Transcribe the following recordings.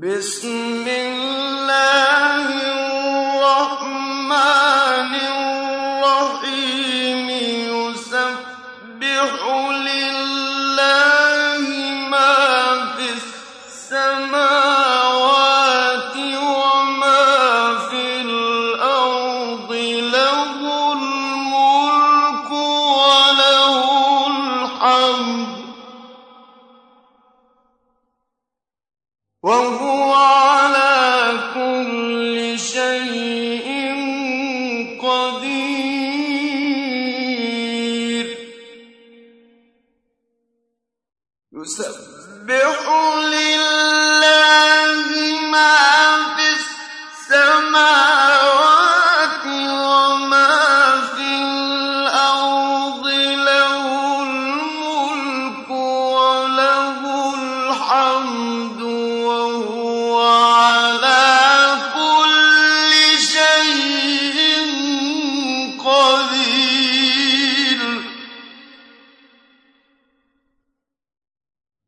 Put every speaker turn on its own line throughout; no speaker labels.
بسم الله الرحمن الرحيم. يسبح لله ما في السماوات وما في الأرض. له الملك وله الحمد. وهو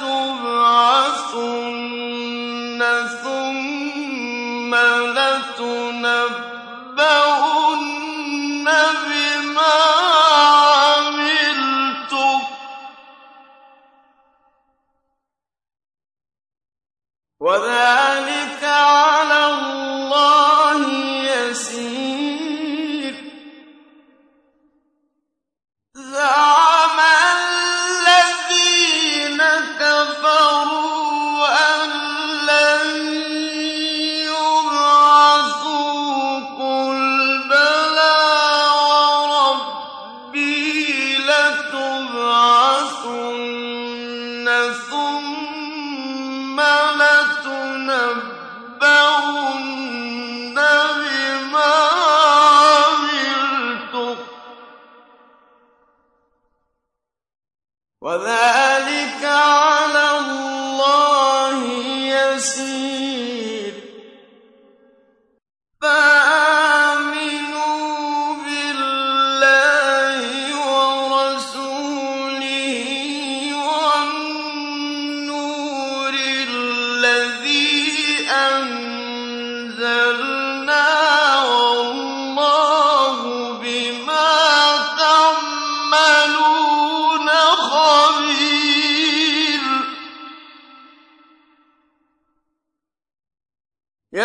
تبعثون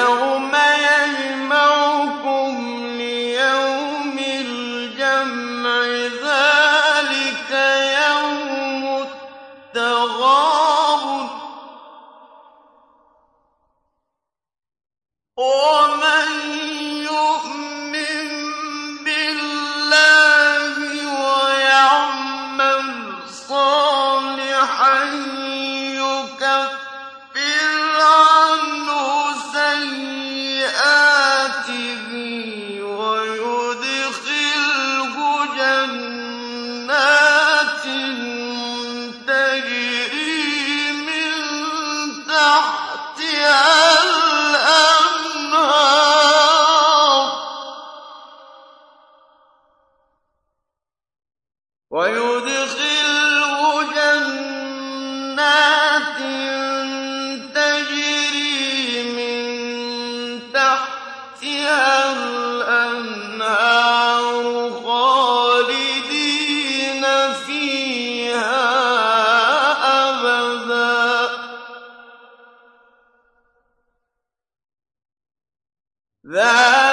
يوم يجمعكم ليوم الجمع ذلك يوم التغابن. ومن يؤمن بالله ويعمل صالحا يكفر وَيُدْخِلْهُ جَنَّاتٍ تَجْرِي مِن تَحْتِهَا الْأَنْهَارُ خَالِدِينَ فِيهَا أَبَدًا ۚ. ذَٰلِكَ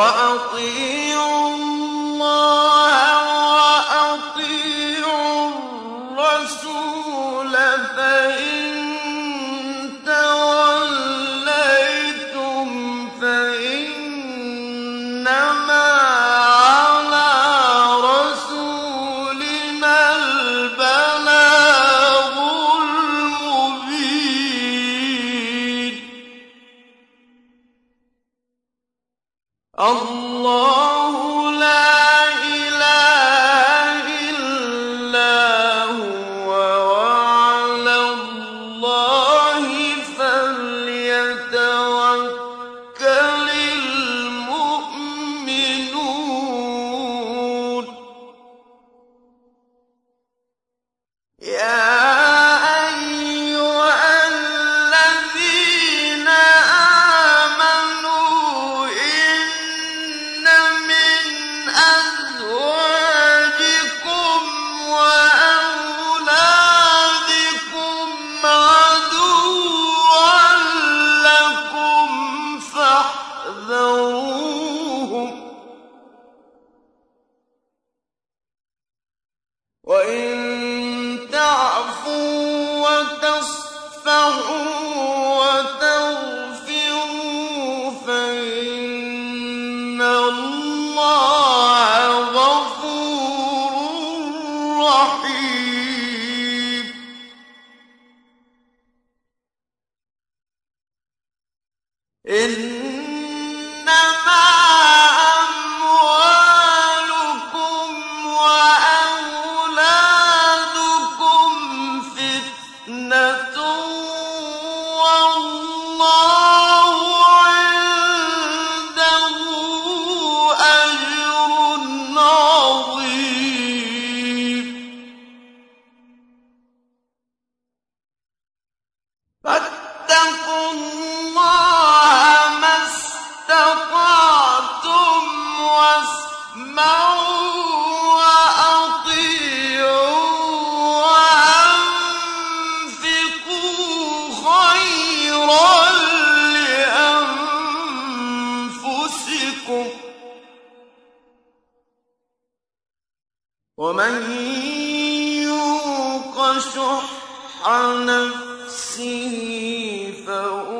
وأطيعوا وإن ومن يوق شح نفسه فهو